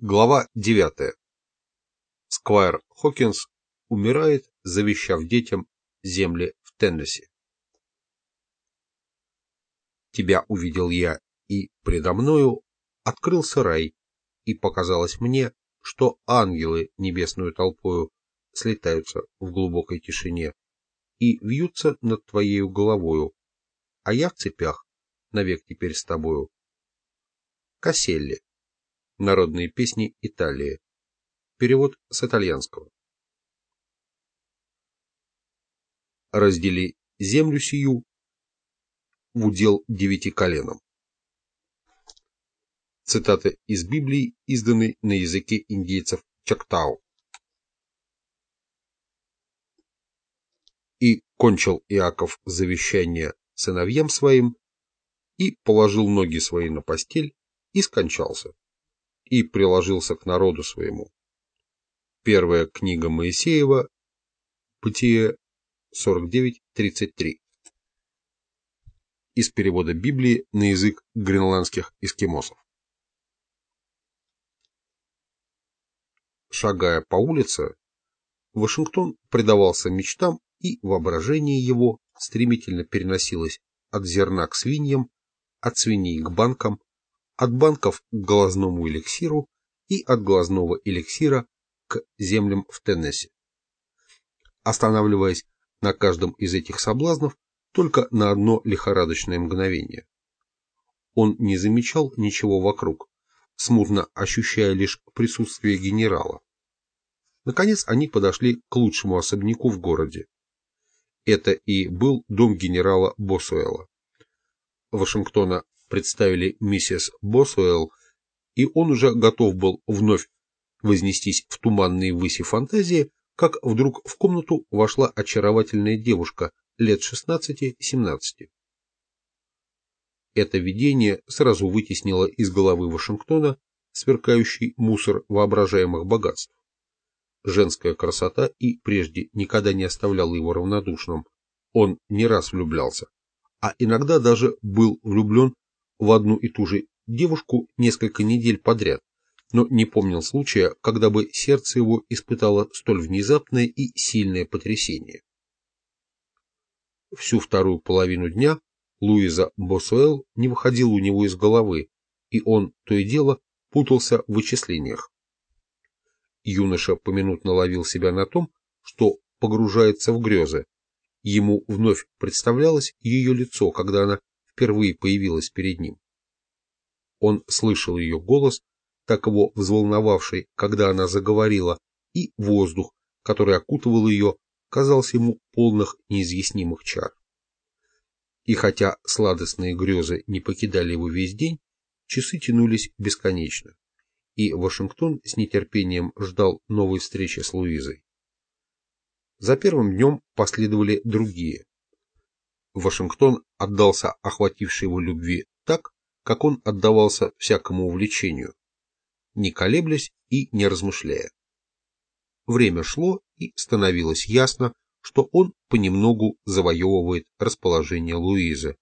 Глава 9. Сквайр Хокинс умирает, завещав детям земли в Теннесси. Тебя увидел я, и предо мною открылся рай, и показалось мне, что ангелы небесную толпою слетаются в глубокой тишине и вьются над твоею головою, а я в цепях, навек теперь с тобою. Касселли. Народные песни Италии. Перевод с итальянского. Раздели землю сию в удел девяти коленам. Цитата из Библии, изданной на языке индейцев Чактау. И кончил Иаков завещание сыновьям своим, и положил ноги свои на постель, и скончался и приложился к народу своему. Первая книга Моисеева, Бытие 49.33. Из перевода Библии на язык гренландских эскимосов. Шагая по улице, Вашингтон предавался мечтам, и воображение его стремительно переносилось от зерна к свиньям, от свиней к банкам, от банков к глазному эликсиру и от глазного эликсира к землям в Теннессе. Останавливаясь на каждом из этих соблазнов только на одно лихорадочное мгновение. Он не замечал ничего вокруг, смутно ощущая лишь присутствие генерала. Наконец они подошли к лучшему особняку в городе. Это и был дом генерала Босуэлла. Вашингтона представили миссис Босуэлл, и он уже готов был вновь вознестись в туманные выси фантазии, как вдруг в комнату вошла очаровательная девушка лет 16-17. Это видение сразу вытеснило из головы Вашингтона сверкающий мусор воображаемых богатств. Женская красота и прежде никогда не оставляла его равнодушным. Он не раз влюблялся, а иногда даже был влюблен в одну и ту же девушку несколько недель подряд, но не помнил случая, когда бы сердце его испытало столь внезапное и сильное потрясение. Всю вторую половину дня Луиза Босуэлл не выходила у него из головы, и он то и дело путался в вычислениях. Юноша поминутно ловил себя на том, что погружается в грезы. Ему вновь представлялось ее лицо, когда она впервые появилась перед ним. Он слышал ее голос, так его взволновавший, когда она заговорила, и воздух, который окутывал ее, казался ему полных неизъяснимых чар. И хотя сладостные грезы не покидали его весь день, часы тянулись бесконечно, и Вашингтон с нетерпением ждал новой встречи с Луизой. За первым днем последовали другие. Вашингтон отдался охватившей его любви так, как он отдавался всякому увлечению, не колеблясь и не размышляя. Время шло, и становилось ясно, что он понемногу завоевывает расположение Луизы.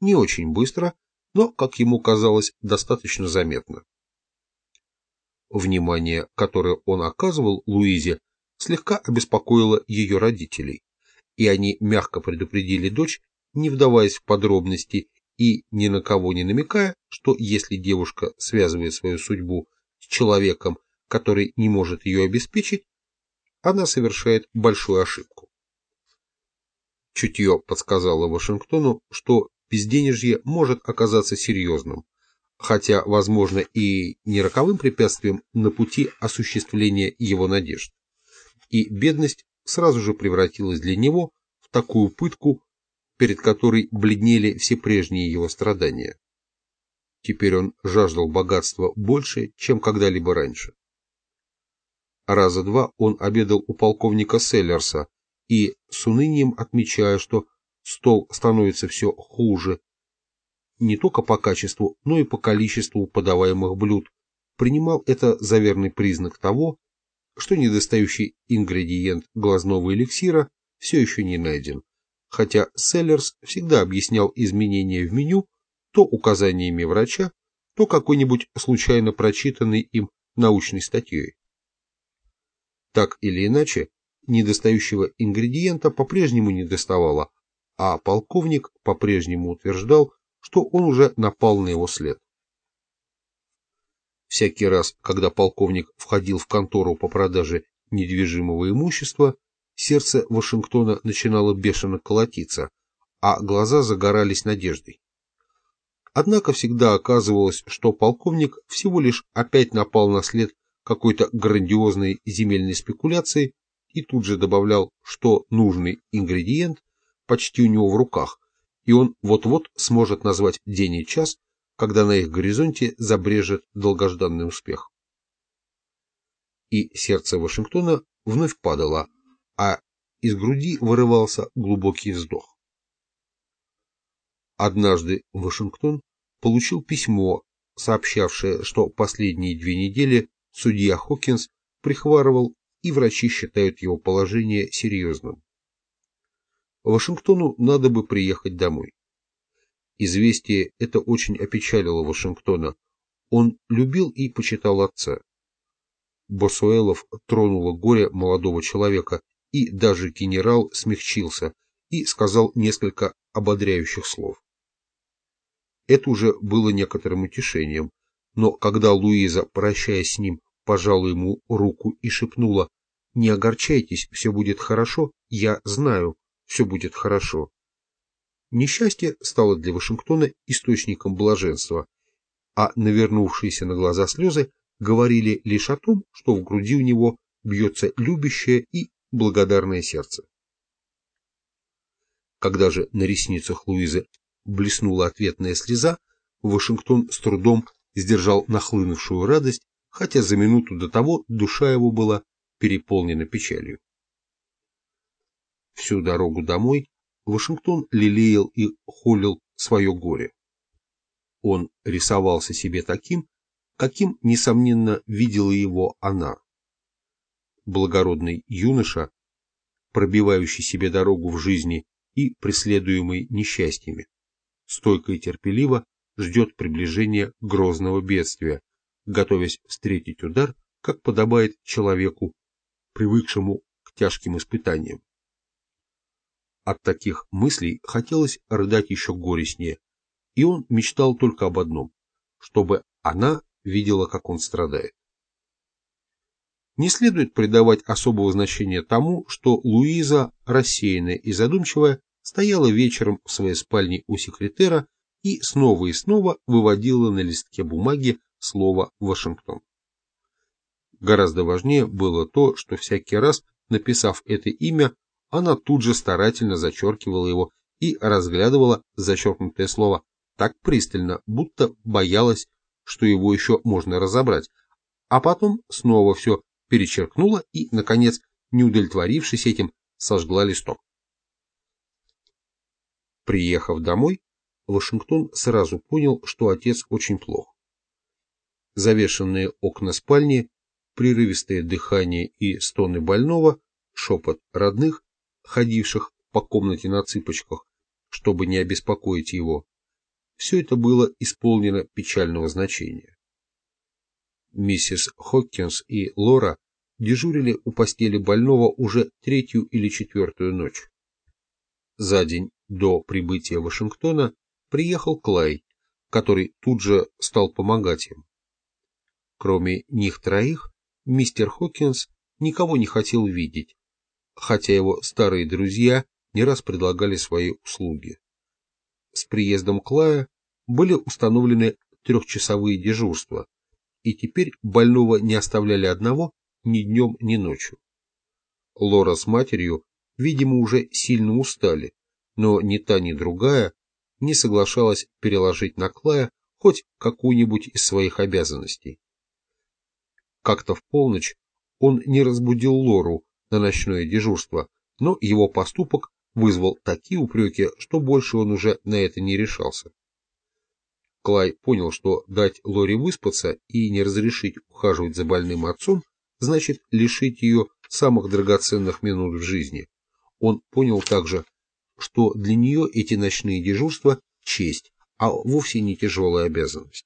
Не очень быстро, но, как ему казалось, достаточно заметно. Внимание, которое он оказывал Луизе, слегка обеспокоило ее родителей, и они мягко предупредили дочь не вдаваясь в подробности и ни на кого не намекая, что если девушка связывает свою судьбу с человеком, который не может ее обеспечить, она совершает большую ошибку. Чутье подсказало Вашингтону, что безденежье может оказаться серьезным, хотя, возможно, и не роковым препятствием на пути осуществления его надежд. И бедность сразу же превратилась для него в такую пытку, перед которой бледнели все прежние его страдания. Теперь он жаждал богатства больше, чем когда-либо раньше. Раза два он обедал у полковника Селлерса и, с унынием отмечая, что стол становится все хуже, не только по качеству, но и по количеству подаваемых блюд, принимал это за верный признак того, что недостающий ингредиент глазного эликсира все еще не найден хотя Селлерс всегда объяснял изменения в меню то указаниями врача, то какой-нибудь случайно прочитанной им научной статьей. Так или иначе, недостающего ингредиента по-прежнему не доставало, а полковник по-прежнему утверждал, что он уже напал на его след. Всякий раз, когда полковник входил в контору по продаже недвижимого имущества, сердце Вашингтона начинало бешено колотиться, а глаза загорались надеждой. Однако всегда оказывалось, что полковник всего лишь опять напал на след какой-то грандиозной земельной спекуляции и тут же добавлял, что нужный ингредиент почти у него в руках, и он вот-вот сможет назвать день и час, когда на их горизонте забрежет долгожданный успех. И сердце Вашингтона вновь падало, а из груди вырывался глубокий вздох. Однажды Вашингтон получил письмо, сообщавшее, что последние две недели судья Хокинс прихварывал, и врачи считают его положение серьезным. Вашингтону надо бы приехать домой. Известие это очень опечалило Вашингтона. Он любил и почитал отца. Босуэлов тронуло горе молодого человека, и даже генерал смягчился и сказал несколько ободряющих слов. Это уже было некоторым утешением, но когда Луиза, прощаясь с ним, пожала ему руку и шепнула «Не огорчайтесь, все будет хорошо, я знаю, все будет хорошо». Несчастье стало для Вашингтона источником блаженства, а навернувшиеся на глаза слезы говорили лишь о том, что в груди у него бьется любящее и благодарное сердце. Когда же на ресницах Луизы блеснула ответная слеза, Вашингтон с трудом сдержал нахлынувшую радость, хотя за минуту до того душа его была переполнена печалью. Всю дорогу домой Вашингтон лелеял и холил свое горе. Он рисовался себе таким, каким, несомненно, видела его она. Благородный юноша, пробивающий себе дорогу в жизни и преследуемый несчастьями, стойко и терпеливо ждет приближения грозного бедствия, готовясь встретить удар, как подобает человеку, привыкшему к тяжким испытаниям. От таких мыслей хотелось рыдать еще горестнее, и он мечтал только об одном, чтобы она видела, как он страдает. Не следует придавать особого значения тому, что Луиза, рассеянная и задумчивая, стояла вечером в своей спальне у секретера и снова и снова выводила на листке бумаги слово «Вашингтон». Гораздо важнее было то, что всякий раз, написав это имя, она тут же старательно зачеркивала его и разглядывала зачеркнутое слово так пристально, будто боялась, что его еще можно разобрать, а потом снова все перечеркнула и, наконец, не удовлетворившись этим, сожгла листок. Приехав домой, Вашингтон сразу понял, что отец очень плох. Завешенные окна спальни, прерывистое дыхание и стоны больного, шепот родных ходивших по комнате на цыпочках, чтобы не обеспокоить его, все это было исполнено печального значения. Миссис Хоккинс и Лора дежурили у постели больного уже третью или четвертую ночь. За день до прибытия Вашингтона приехал Клай, который тут же стал помогать им. Кроме них троих, мистер Хокинс никого не хотел видеть, хотя его старые друзья не раз предлагали свои услуги. С приездом Клая были установлены трехчасовые дежурства, и теперь больного не оставляли одного ни днем, ни ночью. Лора с матерью, видимо, уже сильно устали, но ни та, ни другая не соглашалась переложить на Клая хоть какую-нибудь из своих обязанностей. Как-то в полночь он не разбудил Лору, на ночное дежурство, но его поступок вызвал такие упреки, что больше он уже на это не решался. Клай понял, что дать Лори выспаться и не разрешить ухаживать за больным отцом, значит лишить ее самых драгоценных минут в жизни. Он понял также, что для нее эти ночные дежурства – честь, а вовсе не тяжелая обязанность.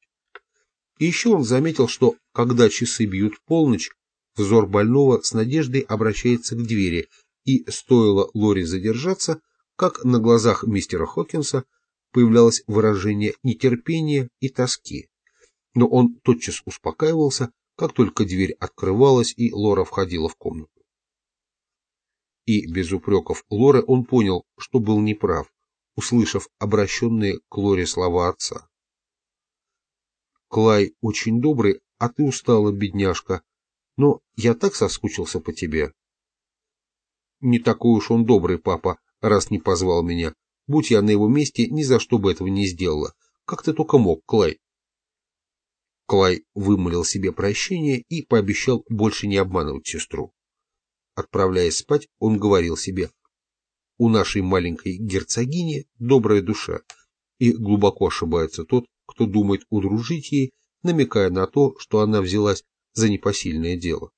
И еще он заметил, что, когда часы бьют полночь, взор больного с надеждой обращается к двери, и стоило Лори задержаться, как на глазах мистера Хокинса появлялось выражение нетерпения и тоски. Но он тотчас успокаивался, как только дверь открывалась и Лора входила в комнату. И без упреков Лоры он понял, что был неправ, услышав обращенные к Лоре слова отца. «Клай очень добрый, а ты устала, бедняжка, но я так соскучился по тебе». «Не такой уж он добрый, папа, раз не позвал меня. Будь я на его месте, ни за что бы этого не сделала. Как ты только мог, Клай?» Клай вымолил себе прощение и пообещал больше не обманывать сестру. Отправляясь спать, он говорил себе, «У нашей маленькой герцогини добрая душа, и глубоко ошибается тот, кто думает удружить ей, намекая на то, что она взялась за непосильное дело.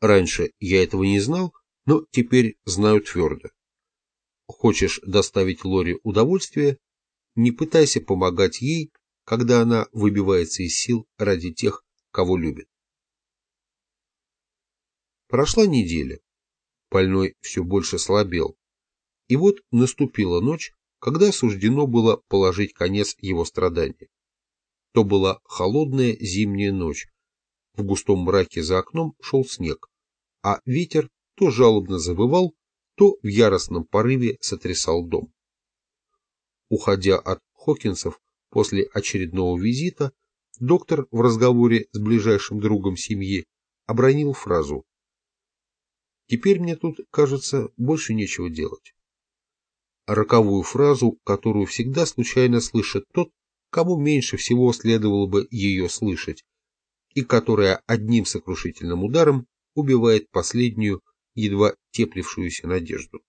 Раньше я этого не знал, но теперь знаю твердо. Хочешь доставить Лори удовольствие, не пытайся помогать ей, когда она выбивается из сил ради тех, кого любит. Прошла неделя. Больной все больше слабел. И вот наступила ночь, когда суждено было положить конец его страданиям. То была холодная зимняя ночь. В густом мраке за окном шел снег, а ветер то жалобно завывал, то в яростном порыве сотрясал дом. Уходя от Хокинсов после очередного визита, доктор в разговоре с ближайшим другом семьи обронил фразу Теперь мне тут, кажется, больше нечего делать. Роковую фразу, которую всегда случайно слышит тот, кому меньше всего следовало бы ее слышать, и которая одним сокрушительным ударом убивает последнюю, едва теплившуюся надежду.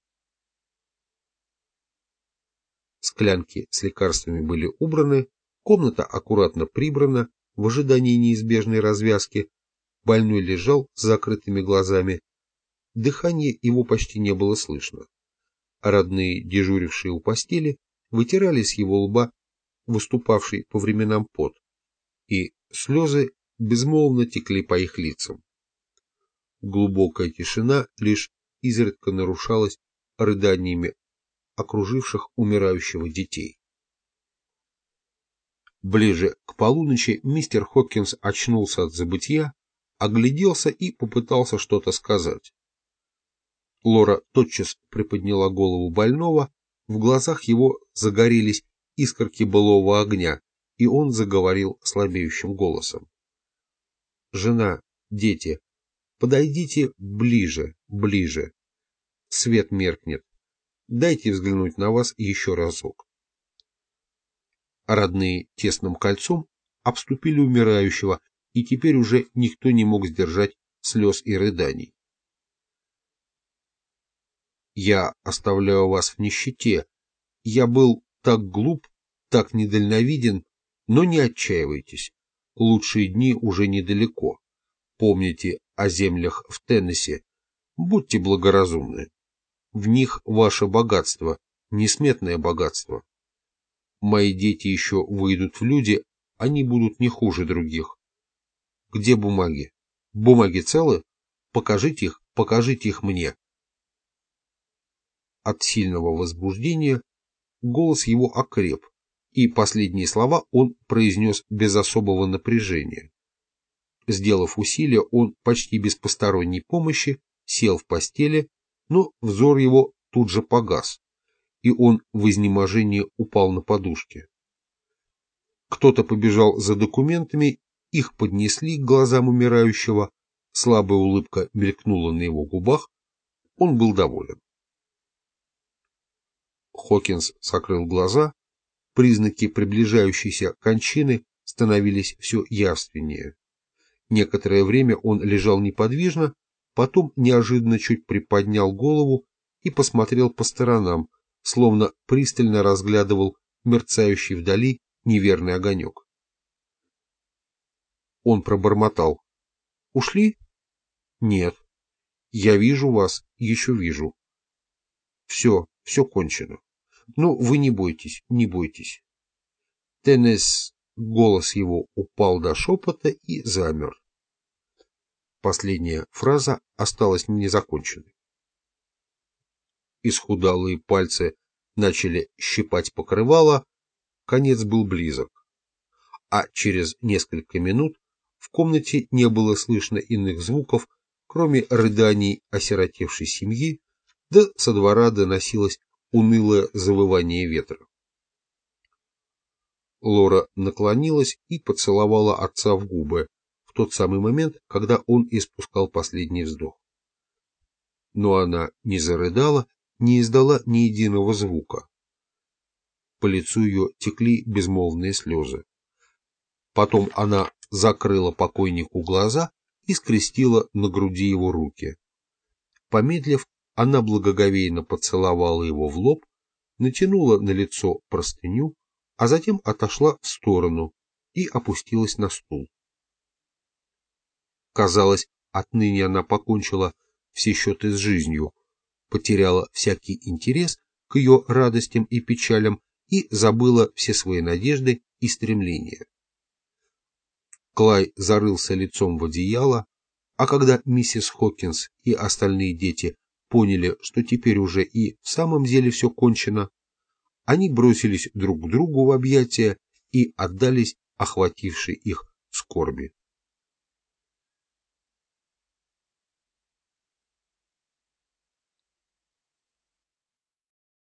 Склянки с лекарствами были убраны, комната аккуратно прибрана, в ожидании неизбежной развязки, больной лежал с закрытыми глазами, Дыхания его почти не было слышно. А родные, дежурившие у постели, вытирали с его лба выступавший по временам пот, и слезы безмолвно текли по их лицам. Глубокая тишина лишь изредка нарушалась рыданиями окруживших умирающего детей. Ближе к полуночи мистер Хопкинс очнулся от забытья, огляделся и попытался что-то сказать. Лора тотчас приподняла голову больного, в глазах его загорелись искорки былого огня, и он заговорил слабеющим голосом. «Жена, дети, подойдите ближе, ближе. Свет меркнет. Дайте взглянуть на вас еще разок». Родные тесным кольцом обступили умирающего, и теперь уже никто не мог сдержать слез и рыданий. Я оставляю вас в нищете. Я был так глуп, так недальновиден, но не отчаивайтесь. Лучшие дни уже недалеко. Помните о землях в Теннессе. Будьте благоразумны. В них ваше богатство, несметное богатство. Мои дети еще выйдут в люди, они будут не хуже других. Где бумаги? Бумаги целы? Покажите их, покажите их мне. От сильного возбуждения голос его окреп, и последние слова он произнес без особого напряжения. Сделав усилие, он почти без посторонней помощи сел в постели, но взор его тут же погас, и он в изнеможении упал на подушке. Кто-то побежал за документами, их поднесли к глазам умирающего, слабая улыбка мелькнула на его губах, он был доволен. Хокинс закрыл глаза, признаки приближающейся кончины становились все явственнее. Некоторое время он лежал неподвижно, потом неожиданно чуть приподнял голову и посмотрел по сторонам, словно пристально разглядывал мерцающий вдали неверный огонек. Он пробормотал. «Ушли?» «Нет. Я вижу вас, еще вижу. Все, все кончено. Ну, вы не бойтесь, не бойтесь. Теннес голос его упал до шепота и замер. Последняя фраза осталась незаконченной. Исхудалые пальцы начали щипать покрывало, конец был близок. А через несколько минут в комнате не было слышно иных звуков, кроме рыданий осиротевшей семьи, да со двора доносилось унылое завывание ветра. Лора наклонилась и поцеловала отца в губы в тот самый момент, когда он испускал последний вздох. Но она не зарыдала, не издала ни единого звука. По лицу ее текли безмолвные слезы. Потом она закрыла покойнику глаза и скрестила на груди его руки. Помедлив, она благоговейно поцеловала его в лоб, натянула на лицо простыню, а затем отошла в сторону и опустилась на стул. Казалось, отныне она покончила все счеты с жизнью, потеряла всякий интерес к ее радостям и печалям и забыла все свои надежды и стремления. Клай зарылся лицом в одеяло, а когда миссис Хокинс и остальные дети поняли, что теперь уже и в самом деле все кончено, они бросились друг к другу в объятия и отдались охватившей их скорби.